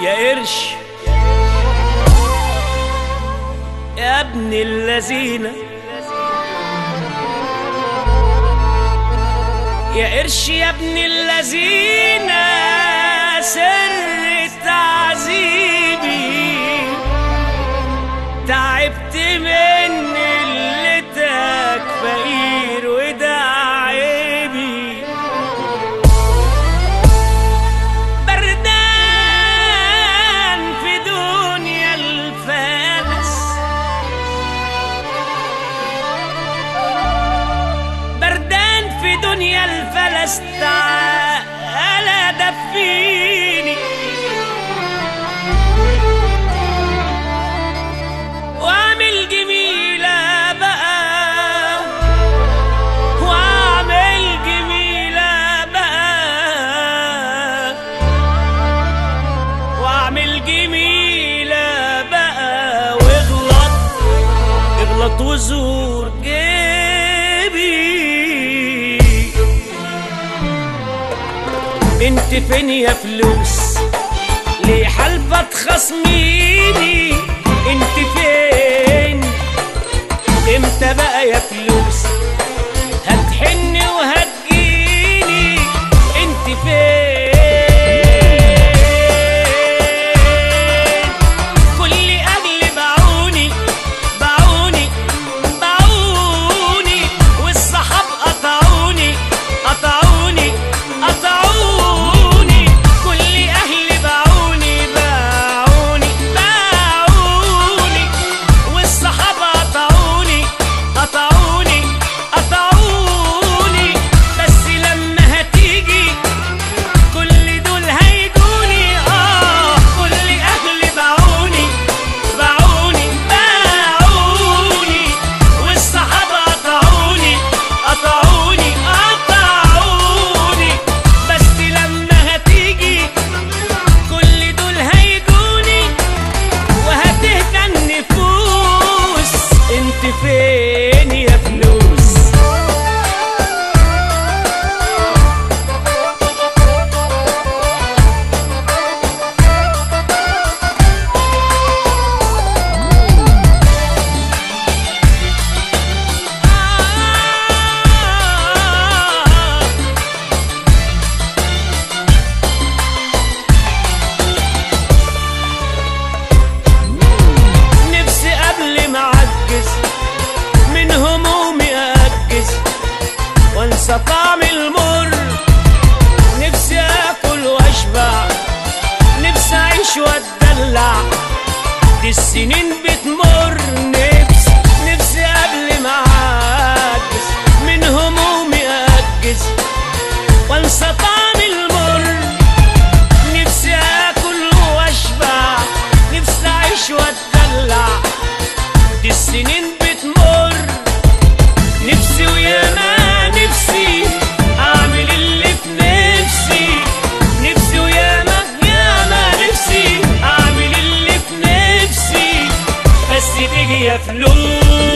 يا قرش. يا ابن اللذينة. يا قرش يا ابن اللذينة سر تعذيبي تعبت من الخلف لست على دفيني. واعمل جميلة بقى واعمل جميلة بقى واعمل جميلة بقى واغلط اغلط وزور. فين يا فلوس؟ ليه حلبة خصميني You.